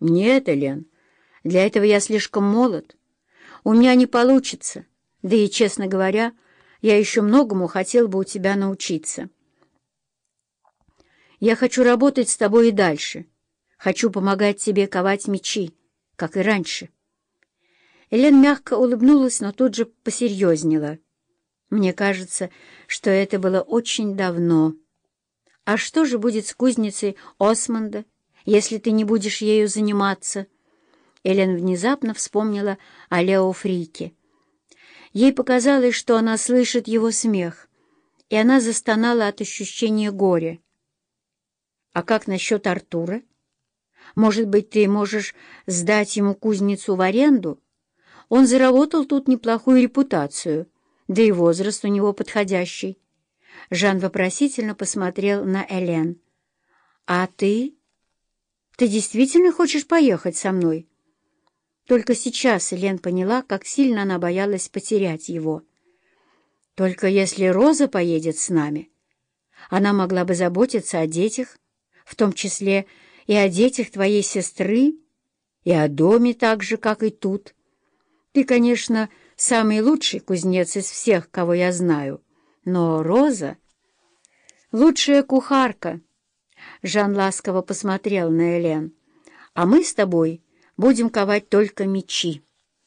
«Нет, Элен, для этого я слишком молод. У меня не получится, да и, честно говоря, я еще многому хотел бы у тебя научиться. Я хочу работать с тобой и дальше. Хочу помогать тебе ковать мечи, как и раньше». Элен мягко улыбнулась, но тут же посерьезнела. «Мне кажется, что это было очень давно. А что же будет с кузницей Осмонда?» Если ты не будешь ею заниматься». Элен внезапно вспомнила о Лео Фрике. Ей показалось, что она слышит его смех, и она застонала от ощущения горя. «А как насчет Артура? Может быть, ты можешь сдать ему кузницу в аренду? Он заработал тут неплохую репутацию, да и возраст у него подходящий». Жан вопросительно посмотрел на Элен. «А ты?» Ты действительно хочешь поехать со мной?» Только сейчас Элен поняла, как сильно она боялась потерять его. «Только если Роза поедет с нами, она могла бы заботиться о детях, в том числе и о детях твоей сестры, и о доме так же, как и тут. Ты, конечно, самый лучший кузнец из всех, кого я знаю, но Роза — лучшая кухарка». Жан ласково посмотрел на Элен. «А мы с тобой будем ковать только мечи.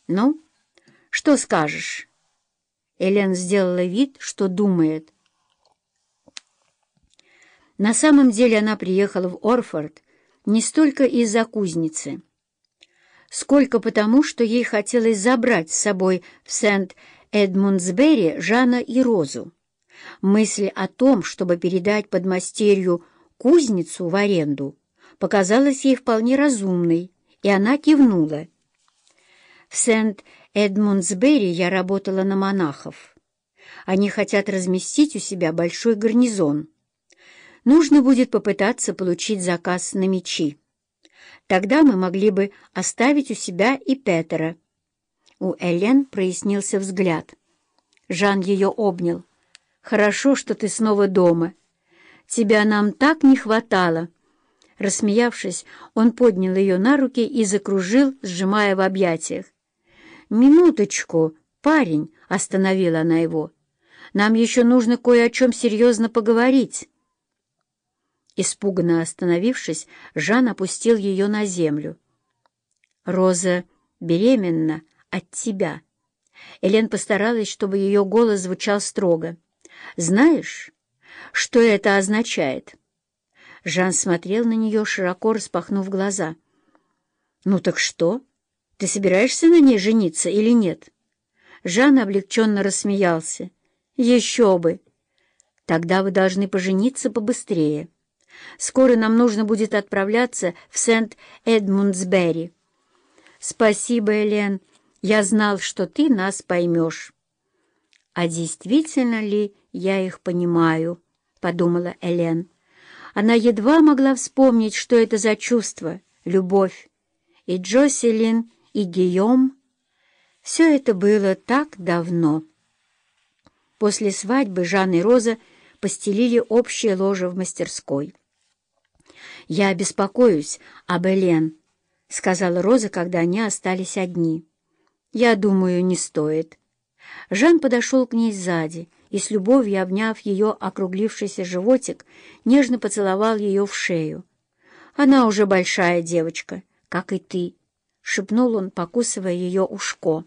Ну, что скажешь?» Элен сделала вид, что думает. На самом деле она приехала в Орфорд не столько из-за кузницы, сколько потому, что ей хотелось забрать с собой в Сент-Эдмундсбери Жана и Розу. Мысль о том, чтобы передать подмастерью кузницу в аренду показалась ей вполне разумной, и она кивнула. В Сент-Эдмундсбери я работала на монахов. Они хотят разместить у себя большой гарнизон. Нужно будет попытаться получить заказ на мечи. Тогда мы могли бы оставить у себя и Петера. У Элен прояснился взгляд. Жан ее обнял. «Хорошо, что ты снова дома. Тебя нам так не хватало!» Рассмеявшись, он поднял ее на руки и закружил, сжимая в объятиях. «Минуточку, парень!» — остановила она его. «Нам еще нужно кое о чем серьезно поговорить». Испуганно остановившись, Жан опустил ее на землю. «Роза беременна от тебя». Элен постаралась, чтобы ее голос звучал строго. «Знаешь, что это означает?» Жан смотрел на нее, широко распахнув глаза. «Ну так что? Ты собираешься на ней жениться или нет?» Жан облегченно рассмеялся. «Еще бы! Тогда вы должны пожениться побыстрее. Скоро нам нужно будет отправляться в Сент-Эдмундсбери». «Спасибо, Элен. Я знал, что ты нас поймешь». «А действительно ли я их понимаю?» — подумала Элен. Она едва могла вспомнить, что это за чувство — любовь. И Джоселин, и Гийом — все это было так давно. После свадьбы Жан и Роза постелили общее ложе в мастерской. «Я беспокоюсь об Элен», — сказала Роза, когда они остались одни. «Я думаю, не стоит». Жан подошел к ней сзади и, с любовью обняв ее округлившийся животик, нежно поцеловал ее в шею. «Она уже большая девочка, как и ты», — шепнул он, покусывая ее ушко.